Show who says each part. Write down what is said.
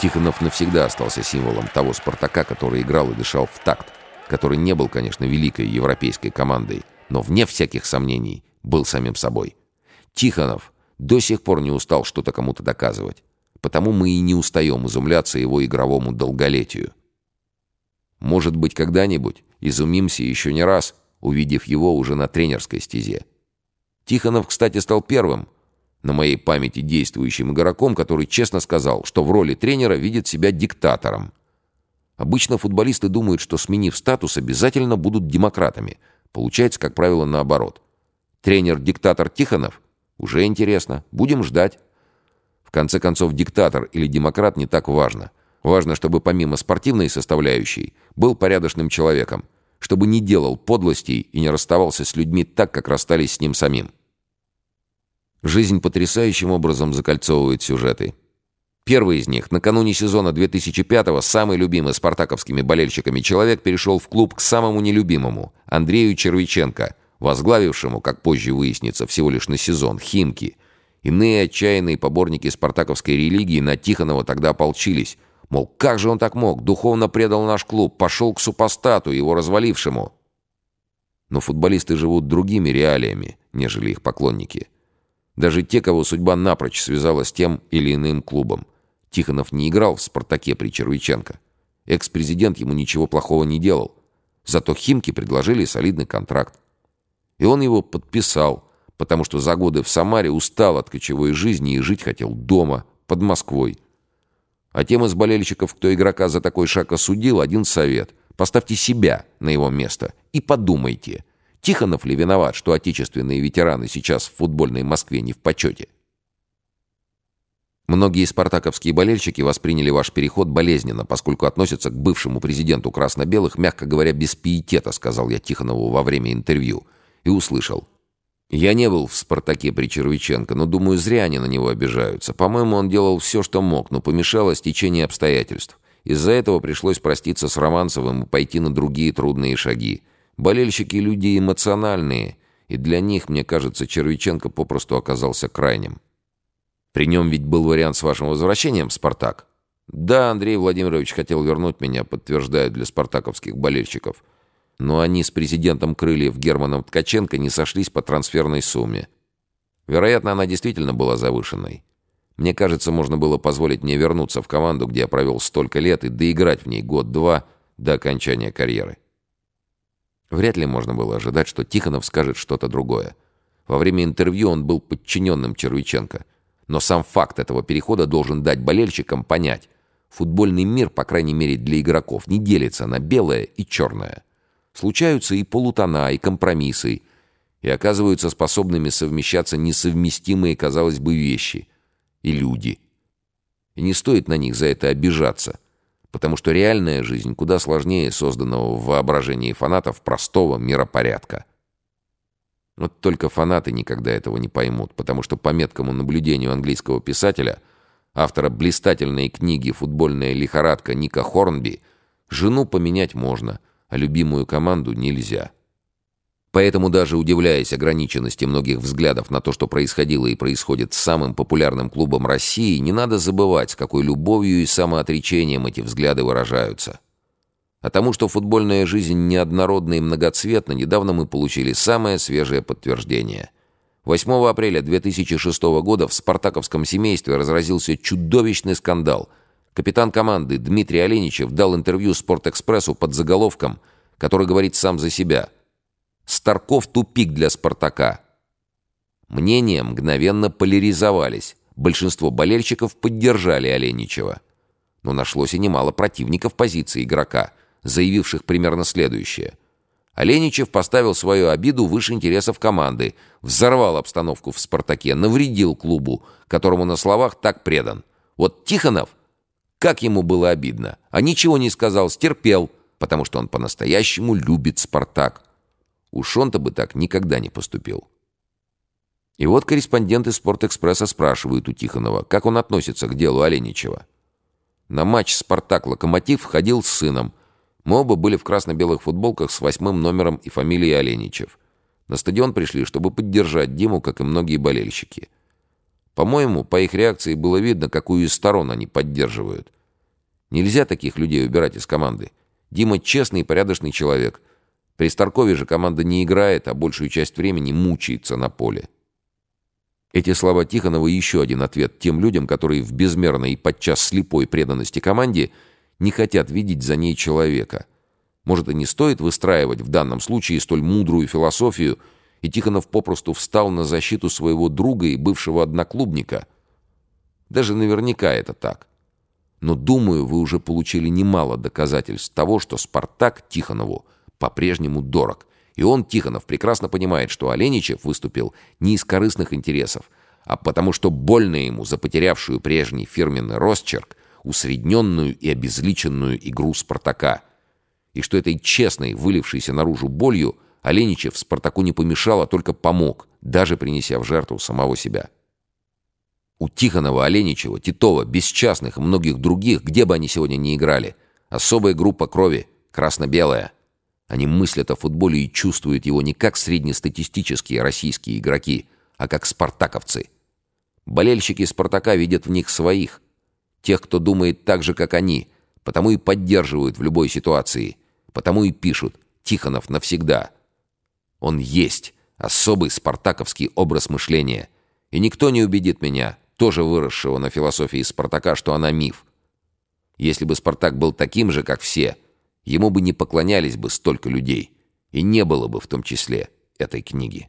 Speaker 1: Тихонов навсегда остался символом того «Спартака», который играл и дышал в такт, который не был, конечно, великой европейской командой, но, вне всяких сомнений, был самим собой. Тихонов до сих пор не устал что-то кому-то доказывать, потому мы и не устаем изумляться его игровому долголетию. Может быть, когда-нибудь изумимся еще не раз, увидев его уже на тренерской стезе. Тихонов, кстати, стал первым, на моей памяти действующим игроком, который честно сказал, что в роли тренера видит себя диктатором. Обычно футболисты думают, что сменив статус, обязательно будут демократами. Получается, как правило, наоборот. Тренер-диктатор Тихонов? Уже интересно. Будем ждать. В конце концов, диктатор или демократ не так важно. Важно, чтобы помимо спортивной составляющей был порядочным человеком, чтобы не делал подлостей и не расставался с людьми так, как расстались с ним самим. Жизнь потрясающим образом закольцовывает сюжеты. Первый из них, накануне сезона 2005-го, самый любимый спартаковскими болельщиками человек перешел в клуб к самому нелюбимому, Андрею Червиченко, возглавившему, как позже выяснится, всего лишь на сезон, Химки. Иные отчаянные поборники спартаковской религии на Тихонова тогда ополчились. Мол, как же он так мог? Духовно предал наш клуб, пошел к супостату, его развалившему. Но футболисты живут другими реалиями, нежели их поклонники. Даже те, кого судьба напрочь связала с тем или иным клубом. Тихонов не играл в «Спартаке» при Червиченко. Экс-президент ему ничего плохого не делал. Зато Химки предложили солидный контракт. И он его подписал, потому что за годы в Самаре устал от кочевой жизни и жить хотел дома, под Москвой. А тем из болельщиков, кто игрока за такой шаг осудил, один совет. Поставьте себя на его место и подумайте – Тихонов ли виноват, что отечественные ветераны сейчас в футбольной Москве не в почете? Многие спартаковские болельщики восприняли ваш переход болезненно, поскольку относятся к бывшему президенту красно-белых, мягко говоря, без пиетета, сказал я Тихонову во время интервью. И услышал. Я не был в «Спартаке» при Червиченко, но, думаю, зря они на него обижаются. По-моему, он делал все, что мог, но помешало стечение обстоятельств. Из-за этого пришлось проститься с Романцевым и пойти на другие трудные шаги. Болельщики — люди эмоциональные, и для них, мне кажется, Червиченко попросту оказался крайним. При нем ведь был вариант с вашим возвращением, «Спартак». Да, Андрей Владимирович хотел вернуть меня, подтверждают для спартаковских болельщиков. Но они с президентом Крыльев Германом Ткаченко не сошлись по трансферной сумме. Вероятно, она действительно была завышенной. Мне кажется, можно было позволить мне вернуться в команду, где я провел столько лет, и доиграть в ней год-два до окончания карьеры. Вряд ли можно было ожидать, что Тихонов скажет что-то другое. Во время интервью он был подчиненным Червиченко. Но сам факт этого перехода должен дать болельщикам понять, футбольный мир, по крайней мере для игроков, не делится на белое и черное. Случаются и полутона, и компромиссы, и оказываются способными совмещаться несовместимые, казалось бы, вещи и люди. И не стоит на них за это обижаться – потому что реальная жизнь куда сложнее созданного в воображении фанатов простого миропорядка. Вот только фанаты никогда этого не поймут, потому что по меткому наблюдению английского писателя, автора блистательной книги «Футбольная лихорадка» Ника Хорнби, жену поменять можно, а любимую команду нельзя. Поэтому даже удивляясь ограниченности многих взглядов на то, что происходило и происходит с самым популярным клубом России, не надо забывать, с какой любовью и самоотречением эти взгляды выражаются. А тому, что футбольная жизнь неоднородна и многоцветна, недавно мы получили самое свежее подтверждение. 8 апреля 2006 года в спартаковском семействе разразился чудовищный скандал. Капитан команды Дмитрий Оленичев дал интервью «Спортэкспрессу» под заголовком, который говорит сам за себя – Старков тупик для «Спартака». Мнения мгновенно поляризовались. Большинство болельщиков поддержали Оленичева. Но нашлось и немало противников позиции игрока, заявивших примерно следующее. Оленичев поставил свою обиду выше интересов команды, взорвал обстановку в «Спартаке», навредил клубу, которому на словах так предан. Вот Тихонов, как ему было обидно, а ничего не сказал, стерпел, потому что он по-настоящему любит «Спартак». Уж он-то бы так никогда не поступил. И вот корреспонденты «Спортэкспресса» спрашивают у Тихонова, как он относится к делу Оленичева. На матч «Спартак-Локомотив» ходил с сыном. Мы оба были в красно-белых футболках с восьмым номером и фамилией Оленичев. На стадион пришли, чтобы поддержать Диму, как и многие болельщики. По-моему, по их реакции было видно, какую из сторон они поддерживают. Нельзя таких людей убирать из команды. Дима честный и порядочный человек. При Старкове же команда не играет, а большую часть времени мучается на поле. Эти слова Тихонова еще один ответ тем людям, которые в безмерной и подчас слепой преданности команде не хотят видеть за ней человека. Может, и не стоит выстраивать в данном случае столь мудрую философию, и Тихонов попросту встал на защиту своего друга и бывшего одноклубника. Даже наверняка это так. Но, думаю, вы уже получили немало доказательств того, что «Спартак» Тихонову по-прежнему дорог. И он, Тихонов, прекрасно понимает, что Оленичев выступил не из корыстных интересов, а потому что больно ему за потерявшую прежний фирменный росчерк, усредненную и обезличенную игру «Спартака». И что этой честной, вылившейся наружу болью, Оленичев «Спартаку» не помешал, а только помог, даже принеся в жертву самого себя. У Тихонова, Оленичева, Титова, Бесчастных и многих других, где бы они сегодня ни играли, особая группа крови, красно-белая. Они мыслят о футболе и чувствуют его не как среднестатистические российские игроки, а как спартаковцы. Болельщики «Спартака» видят в них своих, тех, кто думает так же, как они, потому и поддерживают в любой ситуации, потому и пишут «Тихонов навсегда». Он есть особый спартаковский образ мышления, и никто не убедит меня, тоже выросшего на философии Спартака, что она миф. Если бы Спартак был таким же, как все, ему бы не поклонялись бы столько людей, и не было бы в том числе этой книги.